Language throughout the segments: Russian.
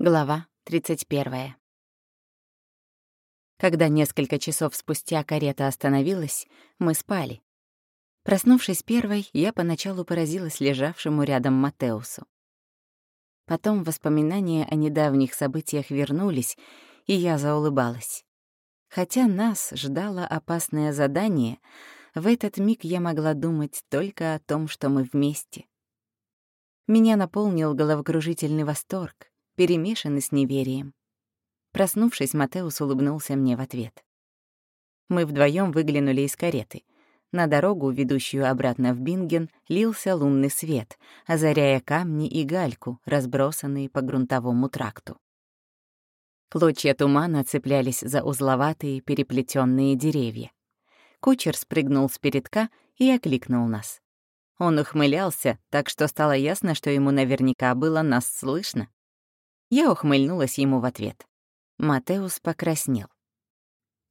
Глава 31. Когда несколько часов спустя карета остановилась, мы спали. Проснувшись первой, я поначалу поразилась лежавшему рядом Матеусу. Потом воспоминания о недавних событиях вернулись, и я заулыбалась. Хотя нас ждало опасное задание, в этот миг я могла думать только о том, что мы вместе. Меня наполнил головокружительный восторг, перемешаны с неверием. Проснувшись, Матеус улыбнулся мне в ответ. Мы вдвоем выглянули из кареты. На дорогу, ведущую обратно в Бинген, лился лунный свет, озаряя камни и гальку, разбросанные по грунтовому тракту. Клочья тумана цеплялись за узловатые переплетенные деревья. Кучер спрыгнул с передка и окликнул нас. Он ухмылялся, так что стало ясно, что ему наверняка было нас слышно. Я ухмыльнулась ему в ответ. Матеус покраснел.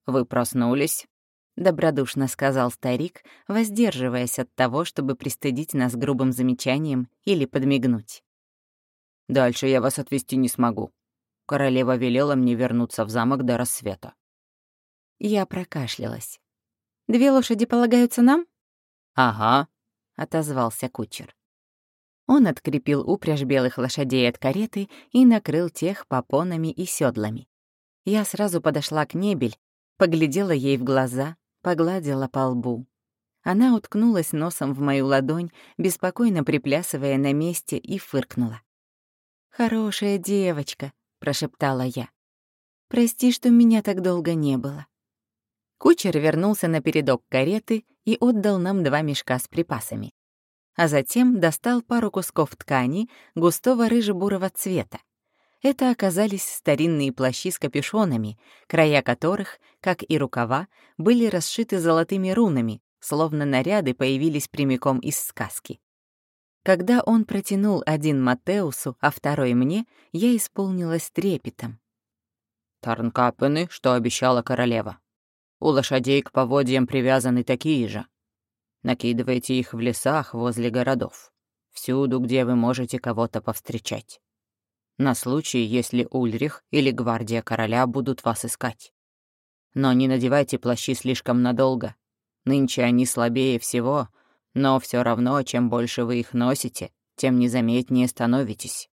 «Вы проснулись?» — добродушно сказал старик, воздерживаясь от того, чтобы пристыдить нас грубым замечанием или подмигнуть. «Дальше я вас отвезти не смогу. Королева велела мне вернуться в замок до рассвета». Я прокашлялась. «Две лошади полагаются нам?» «Ага», — отозвался кучер. Он открепил упряжь белых лошадей от кареты и накрыл тех попонами и седлами. Я сразу подошла к небель, поглядела ей в глаза, погладила по лбу. Она уткнулась носом в мою ладонь, беспокойно приплясывая на месте, и фыркнула. «Хорошая девочка», — прошептала я. «Прости, что меня так долго не было». Кучер вернулся на передок кареты и отдал нам два мешка с припасами а затем достал пару кусков ткани густого рыже-бурого цвета. Это оказались старинные плащи с капюшонами, края которых, как и рукава, были расшиты золотыми рунами, словно наряды появились прямиком из сказки. Когда он протянул один Матеусу, а второй мне, я исполнилась трепетом. «Тарнкапены, что обещала королева. У лошадей к поводьям привязаны такие же. Накидывайте их в лесах возле городов. Всюду, где вы можете кого-то повстречать. На случай, если Ульрих или гвардия короля будут вас искать. Но не надевайте плащи слишком надолго. Нынче они слабее всего, но все равно, чем больше вы их носите, тем незаметнее становитесь.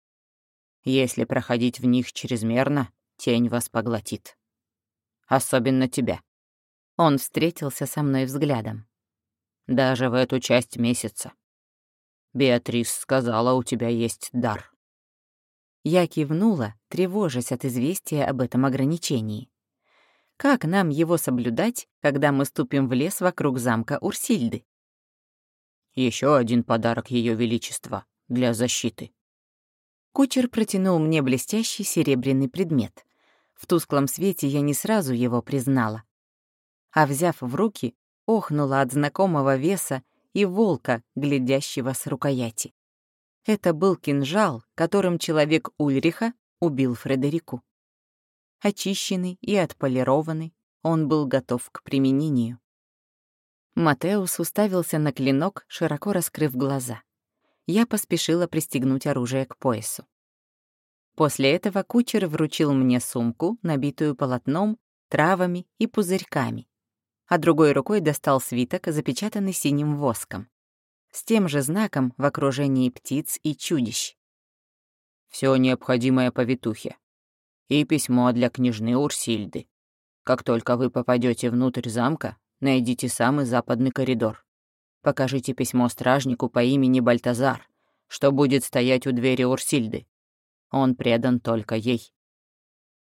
Если проходить в них чрезмерно, тень вас поглотит. Особенно тебя. Он встретился со мной взглядом даже в эту часть месяца. Беатрис сказала, у тебя есть дар. Я кивнула, тревожась от известия об этом ограничении. Как нам его соблюдать, когда мы ступим в лес вокруг замка Урсильды? Еще один подарок Ее Величества для защиты. Кучер протянул мне блестящий серебряный предмет. В тусклом свете я не сразу его признала. А взяв в руки, охнула от знакомого веса и волка, глядящего с рукояти. Это был кинжал, которым человек Ульриха убил Фредерику. Очищенный и отполированный, он был готов к применению. Матеус уставился на клинок, широко раскрыв глаза. Я поспешила пристегнуть оружие к поясу. После этого кучер вручил мне сумку, набитую полотном, травами и пузырьками, а другой рукой достал свиток, запечатанный синим воском. С тем же знаком в окружении птиц и чудищ. Все необходимое повитухе. И письмо для княжны Урсильды. Как только вы попадете внутрь замка, найдите самый западный коридор. Покажите письмо стражнику по имени Бальтазар, что будет стоять у двери Урсильды. Он предан только ей.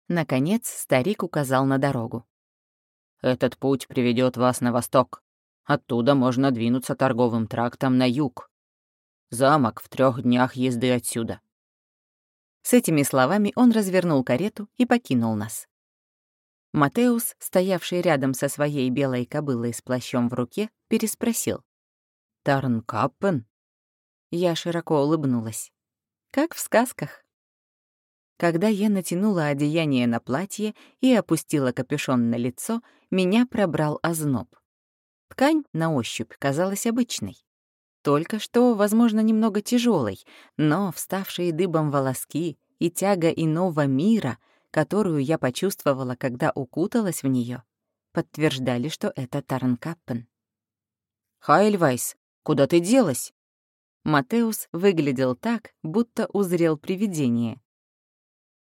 Наконец старик указал на дорогу. Этот путь приведет вас на восток. Оттуда можно двинуться торговым трактом на юг. Замок в трех днях езды отсюда». С этими словами он развернул карету и покинул нас. Матеус, стоявший рядом со своей белой кобылой с плащом в руке, переспросил. «Тарнкаппен?» Я широко улыбнулась. «Как в сказках». Когда я натянула одеяние на платье и опустила капюшон на лицо, меня пробрал озноб. Ткань на ощупь казалась обычной. Только что, возможно, немного тяжелой, но вставшие дыбом волоски и тяга иного мира, которую я почувствовала, когда укуталась в нее, подтверждали, что это Tarnkappen. «Хайльвайс, куда ты делась?» Матеус выглядел так, будто узрел привидение.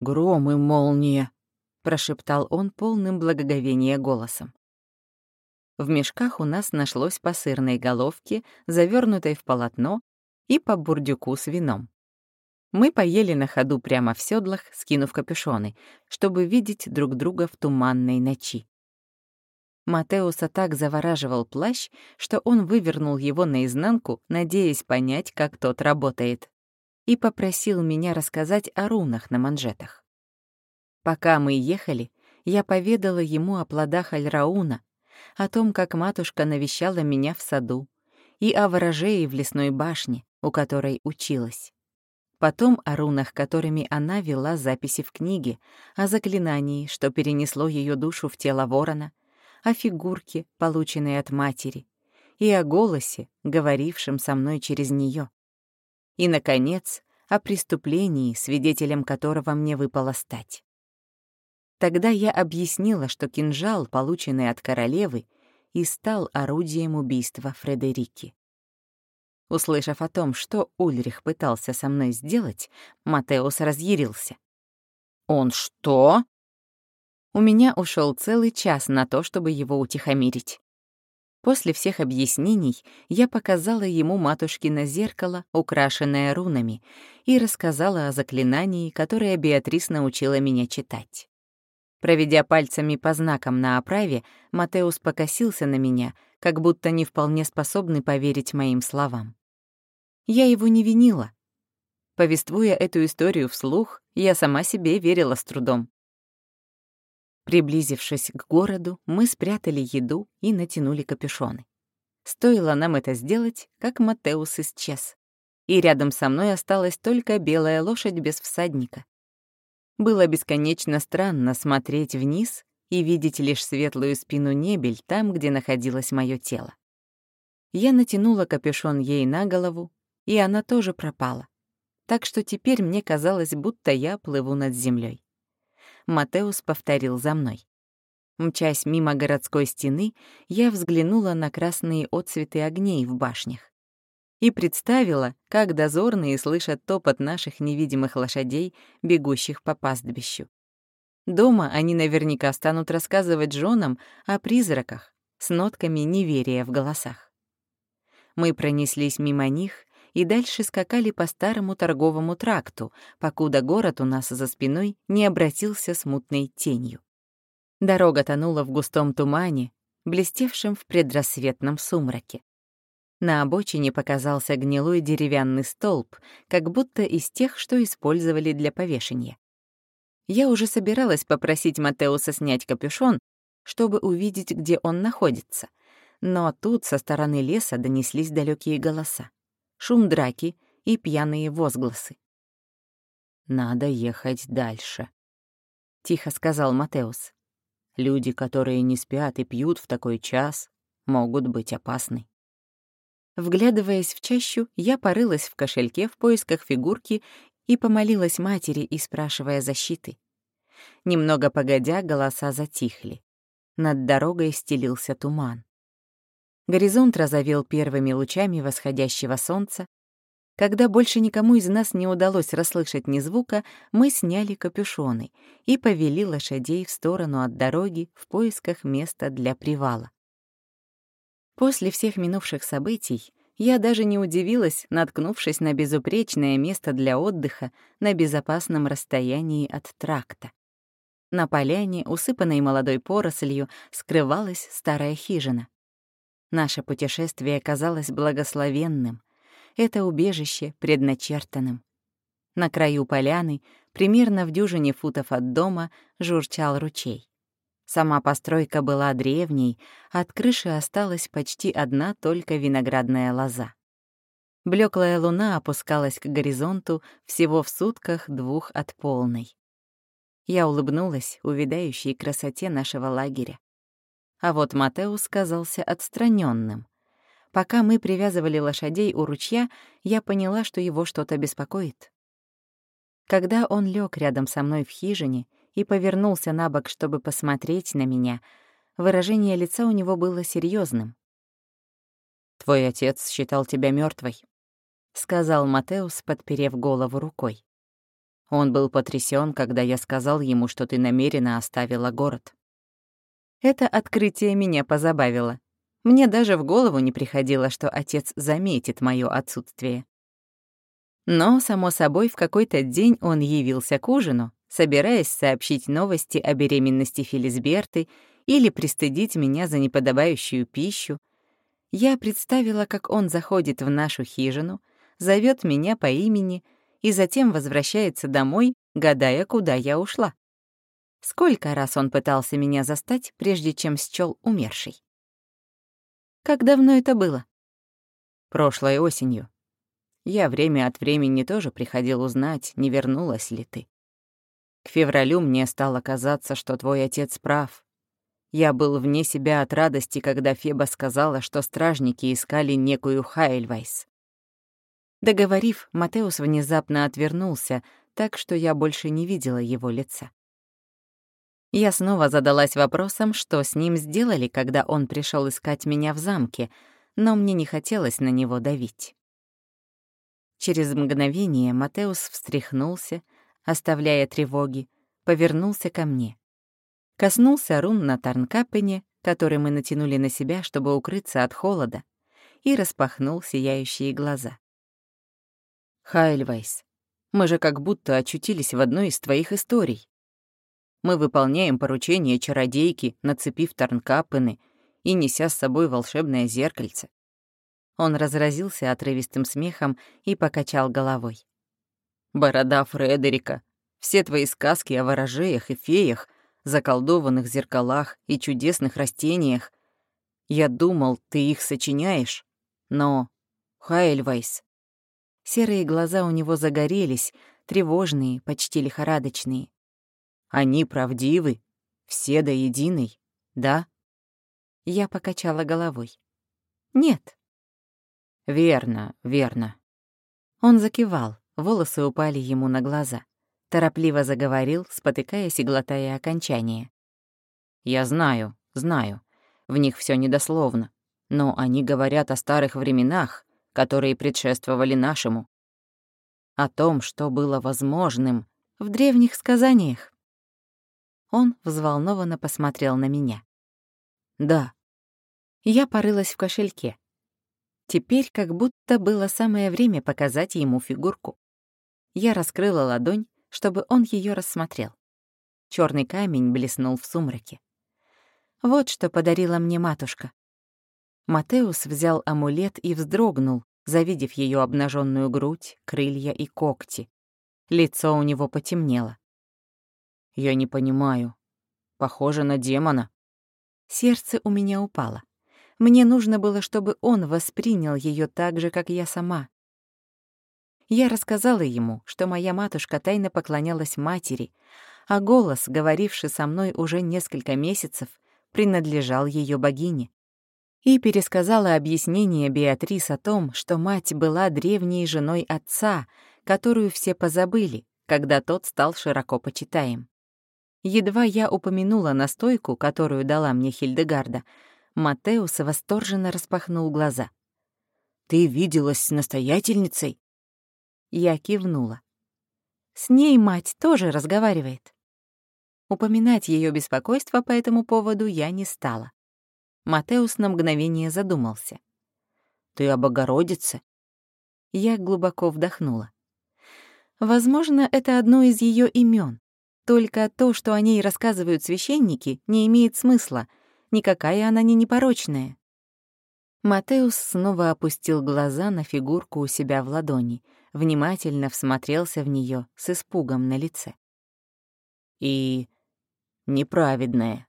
«Гром и молния», — прошептал он полным благоговения голосом. В мешках у нас нашлось по сырной головке, завернутой в полотно, и по бурдюку с вином. Мы поели на ходу прямо в седлах, скинув капюшоны, чтобы видеть друг друга в туманной ночи. Матеуса так завораживал плащ, что он вывернул его наизнанку, надеясь понять, как тот работает, и попросил меня рассказать о рунах на манжетах. Пока мы ехали, я поведала ему о плодах Альрауна, о том, как матушка навещала меня в саду, и о ворожее в лесной башне, у которой училась. Потом о рунах, которыми она вела записи в книге, о заклинании, что перенесло ее душу в тело ворона — о фигурке, полученной от матери, и о голосе, говорившем со мной через нее. И, наконец, о преступлении, свидетелем которого мне выпало стать. Тогда я объяснила, что кинжал, полученный от королевы, и стал орудием убийства Фредерики. Услышав о том, что Ульрих пытался со мной сделать, Матеус разъярился. «Он что?» У меня ушел целый час на то, чтобы его утихомирить. После всех объяснений я показала ему матушкино зеркало, украшенное рунами, и рассказала о заклинании, которое Беатрис научила меня читать. Проведя пальцами по знакам на оправе, Матеус покосился на меня, как будто не вполне способный поверить моим словам. Я его не винила. Повествуя эту историю вслух, я сама себе верила с трудом. Приблизившись к городу, мы спрятали еду и натянули капюшоны. Стоило нам это сделать, как Матеус исчез. И рядом со мной осталась только белая лошадь без всадника. Было бесконечно странно смотреть вниз и видеть лишь светлую спину небель там, где находилось мое тело. Я натянула капюшон ей на голову, и она тоже пропала. Так что теперь мне казалось, будто я плыву над землей. Матеус повторил за мной. Мчась мимо городской стены, я взглянула на красные отцветы огней в башнях и представила, как дозорные слышат топот наших невидимых лошадей, бегущих по пастбищу. Дома они наверняка станут рассказывать женам о призраках с нотками неверия в голосах. Мы пронеслись мимо них и дальше скакали по старому торговому тракту, покуда город у нас за спиной не обратился смутной тенью. Дорога тонула в густом тумане, блестевшем в предрассветном сумраке. На обочине показался гнилой деревянный столб, как будто из тех, что использовали для повешения. Я уже собиралась попросить Матеуса снять капюшон, чтобы увидеть, где он находится, но тут со стороны леса донеслись далекие голоса шум драки и пьяные возгласы. «Надо ехать дальше», — тихо сказал Матеус. «Люди, которые не спят и пьют в такой час, могут быть опасны». Вглядываясь в чащу, я порылась в кошельке в поисках фигурки и помолилась матери, и спрашивая защиты. Немного погодя, голоса затихли. Над дорогой стелился туман. Горизонт разовел первыми лучами восходящего солнца. Когда больше никому из нас не удалось расслышать ни звука, мы сняли капюшоны и повели лошадей в сторону от дороги в поисках места для привала. После всех минувших событий я даже не удивилась, наткнувшись на безупречное место для отдыха на безопасном расстоянии от тракта. На поляне, усыпанной молодой порослью, скрывалась старая хижина. Наше путешествие казалось благословенным, это убежище предначертанным. На краю поляны, примерно в дюжине футов от дома, журчал ручей. Сама постройка была древней, от крыши осталась почти одна только виноградная лоза. Блеклая луна опускалась к горизонту всего в сутках двух от полной. Я улыбнулась увядающей красоте нашего лагеря. А вот Матеус казался отстраненным. Пока мы привязывали лошадей у ручья, я поняла, что его что-то беспокоит. Когда он лег рядом со мной в хижине и повернулся на бок, чтобы посмотреть на меня, выражение лица у него было серьезным. «Твой отец считал тебя мертвой, сказал Матеус, подперев голову рукой. Он был потрясен, когда я сказал ему, что ты намеренно оставила город. Это открытие меня позабавило. Мне даже в голову не приходило, что отец заметит мое отсутствие. Но, само собой, в какой-то день он явился к ужину, собираясь сообщить новости о беременности Филисберты или пристыдить меня за неподобающую пищу. Я представила, как он заходит в нашу хижину, зовет меня по имени и затем возвращается домой, гадая, куда я ушла. Сколько раз он пытался меня застать, прежде чем счёл умершей. Как давно это было? Прошлой осенью. Я время от времени тоже приходил узнать, не вернулась ли ты. К февралю мне стало казаться, что твой отец прав. Я был вне себя от радости, когда Феба сказала, что стражники искали некую Хайльвайс. Договорив, Матеус внезапно отвернулся, так что я больше не видела его лица. Я снова задалась вопросом, что с ним сделали, когда он пришел искать меня в замке, но мне не хотелось на него давить. Через мгновение Матеус встряхнулся, оставляя тревоги, повернулся ко мне. Коснулся рун на Тарнкапене, который мы натянули на себя, чтобы укрыться от холода, и распахнул сияющие глаза. «Хайльвайс, мы же как будто очутились в одной из твоих историй. Мы выполняем поручение чародейки, нацепив тарнкапыны и неся с собой волшебное зеркальце. Он разразился отрывистым смехом и покачал головой. «Борода Фредерика, все твои сказки о ворожеях и феях, заколдованных зеркалах и чудесных растениях. Я думал, ты их сочиняешь, но... Хайльвайс...» Серые глаза у него загорелись, тревожные, почти лихорадочные. Они правдивы, все до единой, да? Я покачала головой. Нет. Верно, верно. Он закивал, волосы упали ему на глаза. Торопливо заговорил, спотыкаясь и глотая окончание. Я знаю, знаю. В них все недословно. Но они говорят о старых временах, которые предшествовали нашему. О том, что было возможным в древних сказаниях. Он взволнованно посмотрел на меня. «Да». Я порылась в кошельке. Теперь как будто было самое время показать ему фигурку. Я раскрыла ладонь, чтобы он ее рассмотрел. Черный камень блеснул в сумраке. Вот что подарила мне матушка. Матеус взял амулет и вздрогнул, завидев ее обнаженную грудь, крылья и когти. Лицо у него потемнело. Я не понимаю. Похоже на демона. Сердце у меня упало. Мне нужно было, чтобы он воспринял ее так же, как я сама. Я рассказала ему, что моя матушка тайно поклонялась матери, а голос, говоривший со мной уже несколько месяцев, принадлежал ее богине. И пересказала объяснение Беатрис о том, что мать была древней женой отца, которую все позабыли, когда тот стал широко почитаем. Едва я упомянула настойку, которую дала мне Хильдегарда, Матеус восторженно распахнул глаза. «Ты виделась с настоятельницей?» Я кивнула. С ней мать тоже разговаривает. Упоминать ее беспокойство по этому поводу я не стала. Матеус на мгновение задумался. «Ты о Богородице?» Я глубоко вдохнула. Возможно, это одно из ее имен. Только то, что о ней рассказывают священники, не имеет смысла. Никакая она не непорочная. Матеус снова опустил глаза на фигурку у себя в ладони, внимательно всмотрелся в нее с испугом на лице. «И неправедная».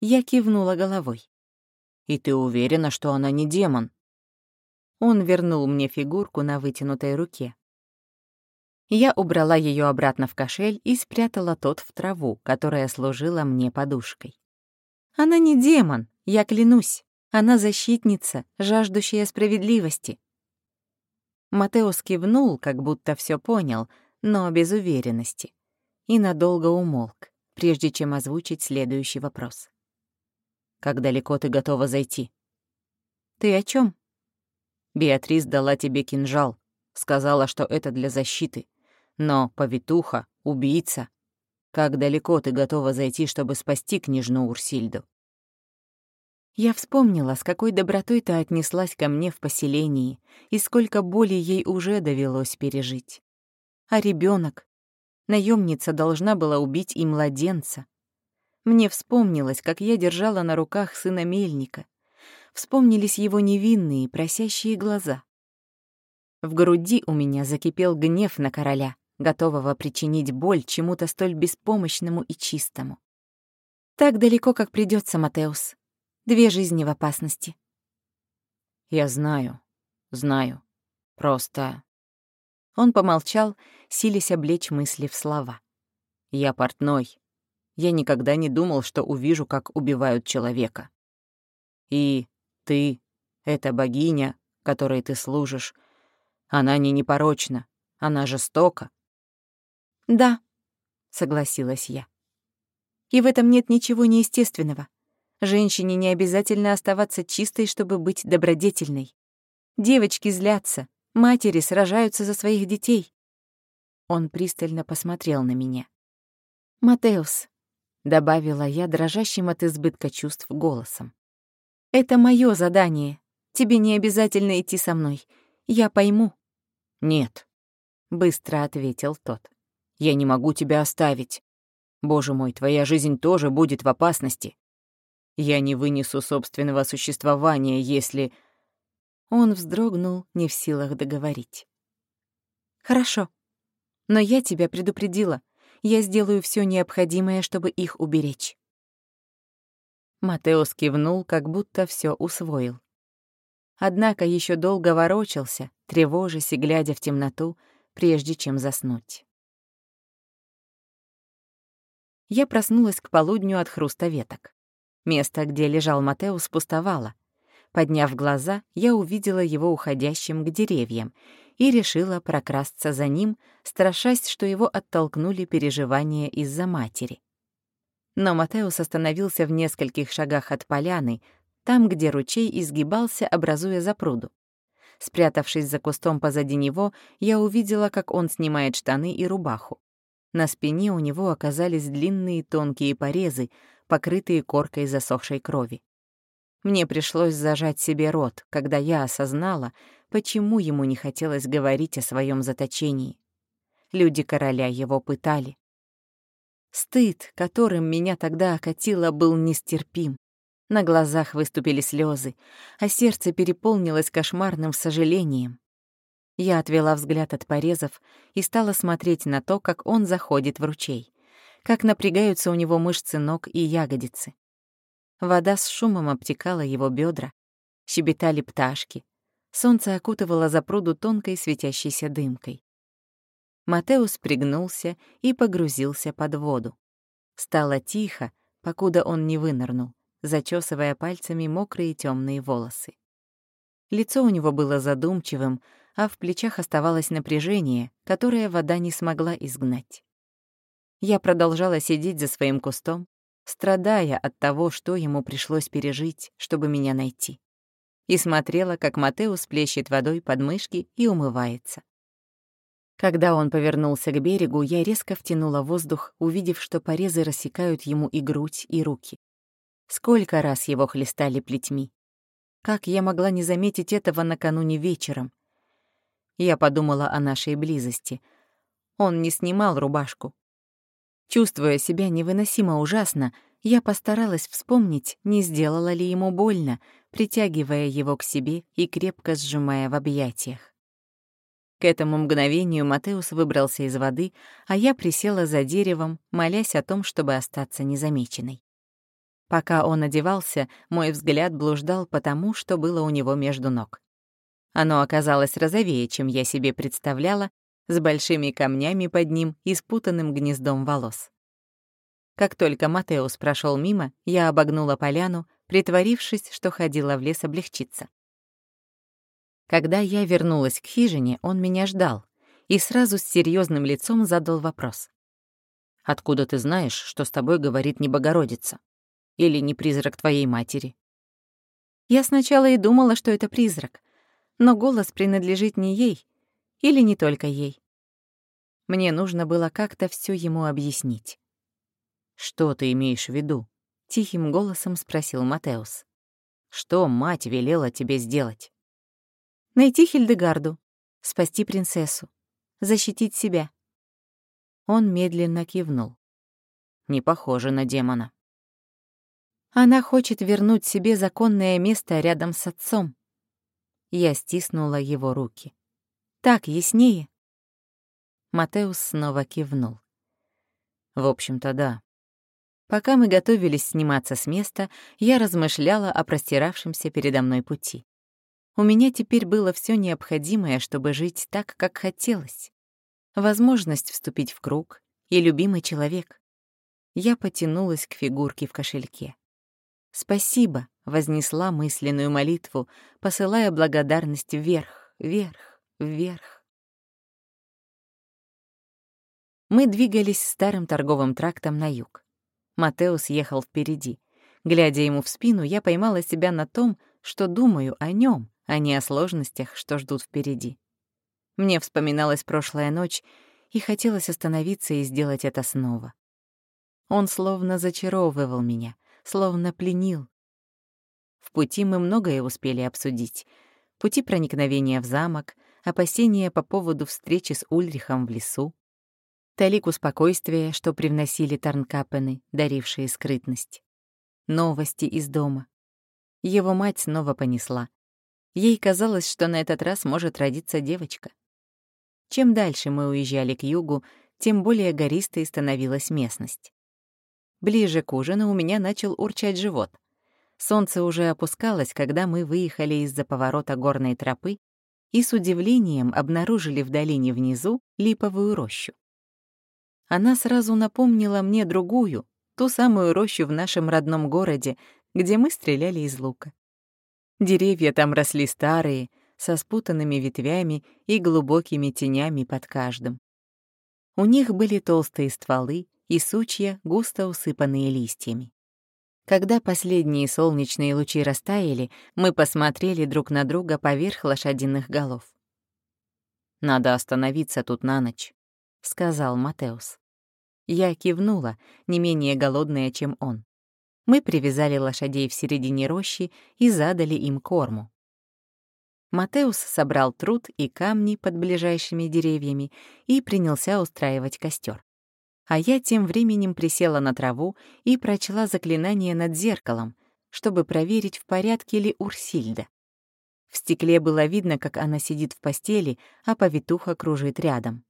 Я кивнула головой. «И ты уверена, что она не демон?» Он вернул мне фигурку на вытянутой руке. Я убрала ее обратно в кошель и спрятала тот в траву, которая служила мне подушкой. Она не демон, я клянусь. Она защитница, жаждущая справедливости. Матеус кивнул, как будто все понял, но без уверенности, и надолго умолк, прежде чем озвучить следующий вопрос. «Как далеко ты готова зайти?» «Ты о чем? «Беатрис дала тебе кинжал, сказала, что это для защиты. Но повитуха, убийца. Как далеко ты готова зайти, чтобы спасти княжну Урсильду?» Я вспомнила, с какой добротой ты отнеслась ко мне в поселении и сколько боли ей уже довелось пережить. А ребенок? Наемница должна была убить и младенца. Мне вспомнилось, как я держала на руках сына Мельника. Вспомнились его невинные, просящие глаза. В груди у меня закипел гнев на короля, готового причинить боль чему-то столь беспомощному и чистому. Так далеко, как придется, Матеус. Две жизни в опасности. Я знаю, знаю. Просто... Он помолчал, силясь облечь мысли в слова. Я портной. Я никогда не думал, что увижу, как убивают человека. И ты, эта богиня, которой ты служишь, она не непорочна, она жестока. Да, согласилась я. И в этом нет ничего неестественного. Женщине не обязательно оставаться чистой, чтобы быть добродетельной. Девочки злятся, матери сражаются за своих детей. Он пристально посмотрел на меня. «Матеус», — добавила я дрожащим от избытка чувств голосом. «Это мое задание. Тебе не обязательно идти со мной. Я пойму». «Нет», — быстро ответил тот. «Я не могу тебя оставить. Боже мой, твоя жизнь тоже будет в опасности. Я не вынесу собственного существования, если...» Он вздрогнул, не в силах договорить. «Хорошо. Но я тебя предупредила. Я сделаю все необходимое, чтобы их уберечь». Матеус кивнул, как будто все усвоил. Однако еще долго ворочался, тревожась и глядя в темноту, прежде чем заснуть. Я проснулась к полудню от хруста веток. Место, где лежал Матеус, пустовало. Подняв глаза, я увидела его уходящим к деревьям и решила прокрасться за ним, страшась, что его оттолкнули переживания из-за матери. Но Матеус остановился в нескольких шагах от поляны, там, где ручей изгибался, образуя запруду. Спрятавшись за кустом позади него, я увидела, как он снимает штаны и рубаху. На спине у него оказались длинные тонкие порезы, покрытые коркой засохшей крови. Мне пришлось зажать себе рот, когда я осознала, почему ему не хотелось говорить о своем заточении. Люди короля его пытали. Стыд, которым меня тогда окатило, был нестерпим. На глазах выступили слезы, а сердце переполнилось кошмарным сожалением. Я отвела взгляд от порезов и стала смотреть на то, как он заходит в ручей как напрягаются у него мышцы ног и ягодицы. Вода с шумом обтекала его бедра, щебетали пташки, солнце окутывало запруду тонкой светящейся дымкой. Матеус пригнулся и погрузился под воду. Стало тихо, покуда он не вынырнул, зачесывая пальцами мокрые темные волосы. Лицо у него было задумчивым, а в плечах оставалось напряжение, которое вода не смогла изгнать. Я продолжала сидеть за своим кустом, страдая от того, что ему пришлось пережить, чтобы меня найти. И смотрела, как Матеус плещет водой под мышки и умывается. Когда он повернулся к берегу, я резко втянула воздух, увидев, что порезы рассекают ему и грудь, и руки. Сколько раз его хлестали плетьми. Как я могла не заметить этого накануне вечером? Я подумала о нашей близости. Он не снимал рубашку, Чувствуя себя невыносимо ужасно, я постаралась вспомнить, не сделала ли ему больно, притягивая его к себе и крепко сжимая в объятиях. К этому мгновению Матеус выбрался из воды, а я присела за деревом, молясь о том, чтобы остаться незамеченной. Пока он одевался, мой взгляд блуждал по тому, что было у него между ног. Оно оказалось розовее, чем я себе представляла, с большими камнями под ним и спутанным гнездом волос. Как только Матеус прошел мимо, я обогнула поляну, притворившись, что ходила в лес облегчиться. Когда я вернулась к хижине, он меня ждал, и сразу с серьезным лицом задал вопрос. «Откуда ты знаешь, что с тобой говорит не Богородица? Или не призрак твоей матери?» Я сначала и думала, что это призрак, но голос принадлежит не ей, или не только ей. Мне нужно было как-то все ему объяснить. «Что ты имеешь в виду?» — тихим голосом спросил Матеус. «Что мать велела тебе сделать?» «Найти Хильдегарду, спасти принцессу, защитить себя». Он медленно кивнул. «Не похоже на демона». Она хочет вернуть себе законное место рядом с отцом. Я стиснула его руки. Так яснее. Матеус снова кивнул. В общем-то, да. Пока мы готовились сниматься с места, я размышляла о простиравшемся передо мной пути. У меня теперь было все необходимое, чтобы жить так, как хотелось. Возможность вступить в круг и любимый человек. Я потянулась к фигурке в кошельке. «Спасибо», — вознесла мысленную молитву, посылая благодарность вверх, вверх, вверх. Мы двигались старым торговым трактом на юг. Матеус ехал впереди. Глядя ему в спину, я поймала себя на том, что думаю о нем, а не о сложностях, что ждут впереди. Мне вспоминалась прошлая ночь, и хотелось остановиться и сделать это снова. Он словно зачаровывал меня, словно пленил. В пути мы многое успели обсудить. Пути проникновения в замок, опасения по поводу встречи с Ульрихом в лесу, талику спокойствия, что привносили Тарнкапены, дарившие скрытность. Новости из дома. Его мать снова понесла. Ей казалось, что на этот раз может родиться девочка. Чем дальше мы уезжали к югу, тем более гористой становилась местность. Ближе к ужину у меня начал урчать живот. Солнце уже опускалось, когда мы выехали из-за поворота горной тропы и с удивлением обнаружили в долине внизу липовую рощу. Она сразу напомнила мне другую, ту самую рощу в нашем родном городе, где мы стреляли из лука. Деревья там росли старые, со спутанными ветвями и глубокими тенями под каждым. У них были толстые стволы и сучья, густо усыпанные листьями. Когда последние солнечные лучи растаяли, мы посмотрели друг на друга поверх лошадиных голов. «Надо остановиться тут на ночь», — сказал Матеус. Я кивнула, не менее голодная, чем он. Мы привязали лошадей в середине рощи и задали им корму. Матеус собрал труд и камни под ближайшими деревьями и принялся устраивать костер. А я тем временем присела на траву и прочла заклинание над зеркалом, чтобы проверить, в порядке ли Урсильда. В стекле было видно, как она сидит в постели, а повитуха кружит рядом.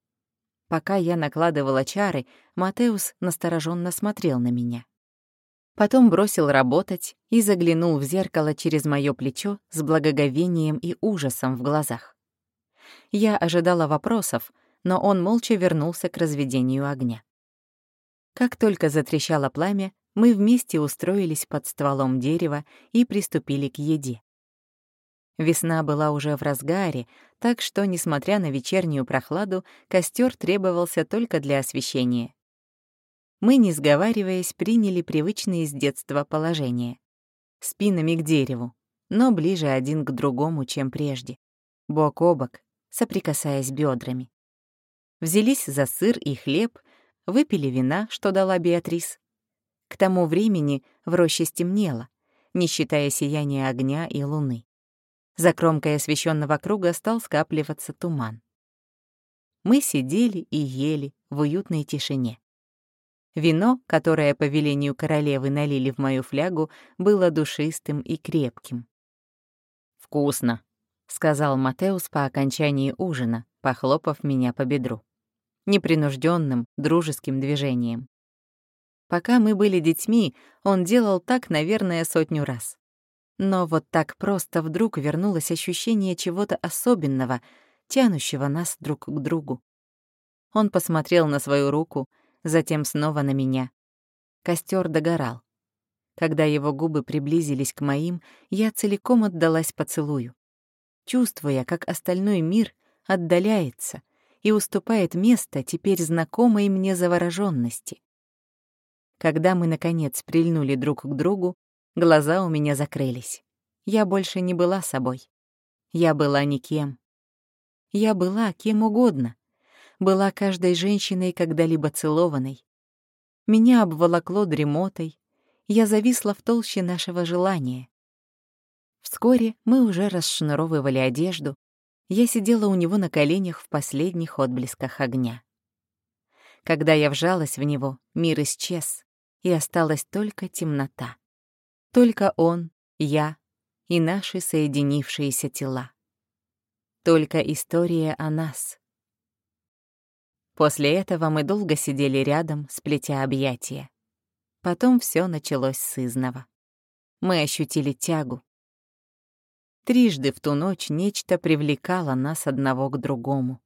Пока я накладывала чары, Матеус настороженно смотрел на меня. Потом бросил работать и заглянул в зеркало через моё плечо с благоговением и ужасом в глазах. Я ожидала вопросов, но он молча вернулся к разведению огня. Как только затрещало пламя, мы вместе устроились под стволом дерева и приступили к еде. Весна была уже в разгаре, так что, несмотря на вечернюю прохладу, костер требовался только для освещения. Мы, не сговариваясь, приняли привычные с детства положения. Спинами к дереву, но ближе один к другому, чем прежде. Бок о бок, соприкасаясь бедрами. Взялись за сыр и хлеб, выпили вина, что дала Беатрис. К тому времени в роще стемнело, не считая сияния огня и луны. За кромкой освещенного круга стал скапливаться туман. Мы сидели и ели в уютной тишине. Вино, которое по велению королевы налили в мою флягу, было душистым и крепким. «Вкусно», — сказал Матеус по окончании ужина, похлопав меня по бедру. Непринужденным, дружеским движением. Пока мы были детьми, он делал так, наверное, сотню раз. Но вот так просто вдруг вернулось ощущение чего-то особенного, тянущего нас друг к другу. Он посмотрел на свою руку, затем снова на меня. Костер догорал. Когда его губы приблизились к моим, я целиком отдалась поцелую, чувствуя, как остальной мир отдаляется, и уступает место теперь знакомой мне завороженности. Когда мы, наконец, прильнули друг к другу, глаза у меня закрылись. Я больше не была собой. Я была никем. Я была кем угодно. Была каждой женщиной, когда-либо целованной. Меня обволокло дремотой. Я зависла в толще нашего желания. Вскоре мы уже расшнуровывали одежду. Я сидела у него на коленях в последних отблесках огня. Когда я вжалась в него, мир исчез, и осталась только темнота. Только он, я и наши соединившиеся тела. Только история о нас. После этого мы долго сидели рядом, сплетя объятия. Потом все началось с изного. Мы ощутили тягу. Трижды в ту ночь нечто привлекало нас одного к другому.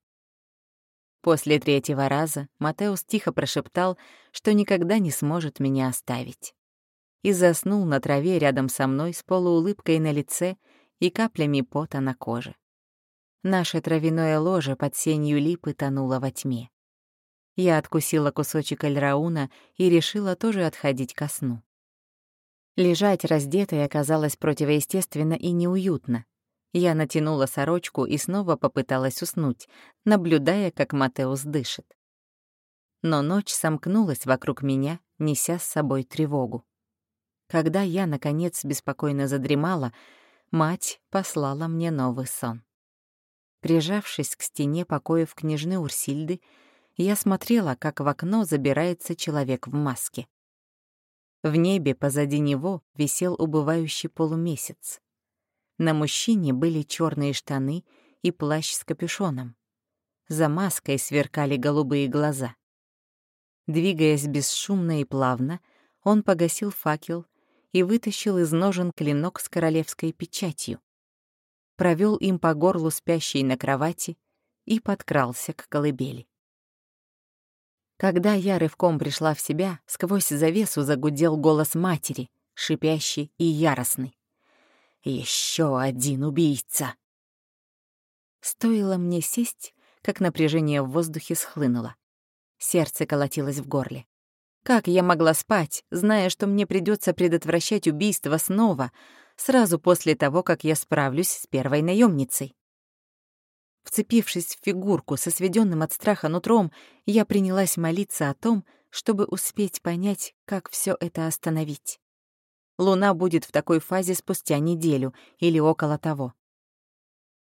После третьего раза Матеус тихо прошептал, что никогда не сможет меня оставить. И заснул на траве рядом со мной с полуулыбкой на лице и каплями пота на коже. Наше травяное ложе под сенью липы тонуло во тьме. Я откусила кусочек альрауна и решила тоже отходить ко сну. Лежать раздетой оказалось противоестественно и неуютно. Я натянула сорочку и снова попыталась уснуть, наблюдая, как Матеус дышит. Но ночь сомкнулась вокруг меня, неся с собой тревогу. Когда я, наконец, беспокойно задремала, мать послала мне новый сон. Прижавшись к стене покоев княжны Урсильды, я смотрела, как в окно забирается человек в маске. В небе позади него висел убывающий полумесяц. На мужчине были черные штаны и плащ с капюшоном. За маской сверкали голубые глаза. Двигаясь бесшумно и плавно, он погасил факел и вытащил из ножен клинок с королевской печатью. Провел им по горлу спящей на кровати и подкрался к колыбели. Когда я рывком пришла в себя, сквозь завесу загудел голос матери, шипящий и яростный. Еще один убийца. Стоило мне сесть, как напряжение в воздухе схлынуло. Сердце колотилось в горле. Как я могла спать, зная, что мне придется предотвращать убийство снова, сразу после того, как я справлюсь с первой наемницей? Вцепившись в фигурку со сведенным от страха нутром, я принялась молиться о том, чтобы успеть понять, как все это остановить. Луна будет в такой фазе спустя неделю или около того.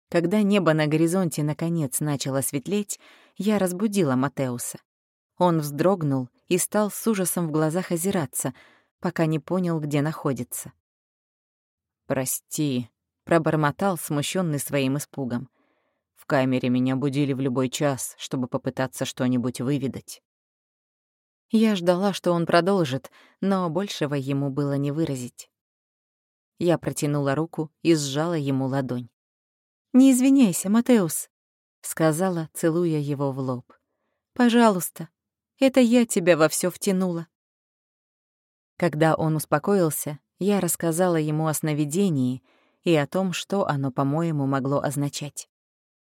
Когда небо на горизонте наконец начало светлеть, я разбудила Матеуса. Он вздрогнул и стал с ужасом в глазах озираться, пока не понял, где находится. «Прости», — пробормотал, смущенный своим испугом. «В камере меня будили в любой час, чтобы попытаться что-нибудь выведать». Я ждала, что он продолжит, но большего ему было не выразить. Я протянула руку и сжала ему ладонь. «Не извиняйся, Матеус», — сказала, целуя его в лоб. «Пожалуйста, это я тебя во все втянула». Когда он успокоился, я рассказала ему о сновидении и о том, что оно, по-моему, могло означать.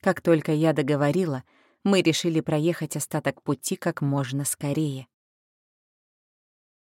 Как только я договорила, мы решили проехать остаток пути как можно скорее.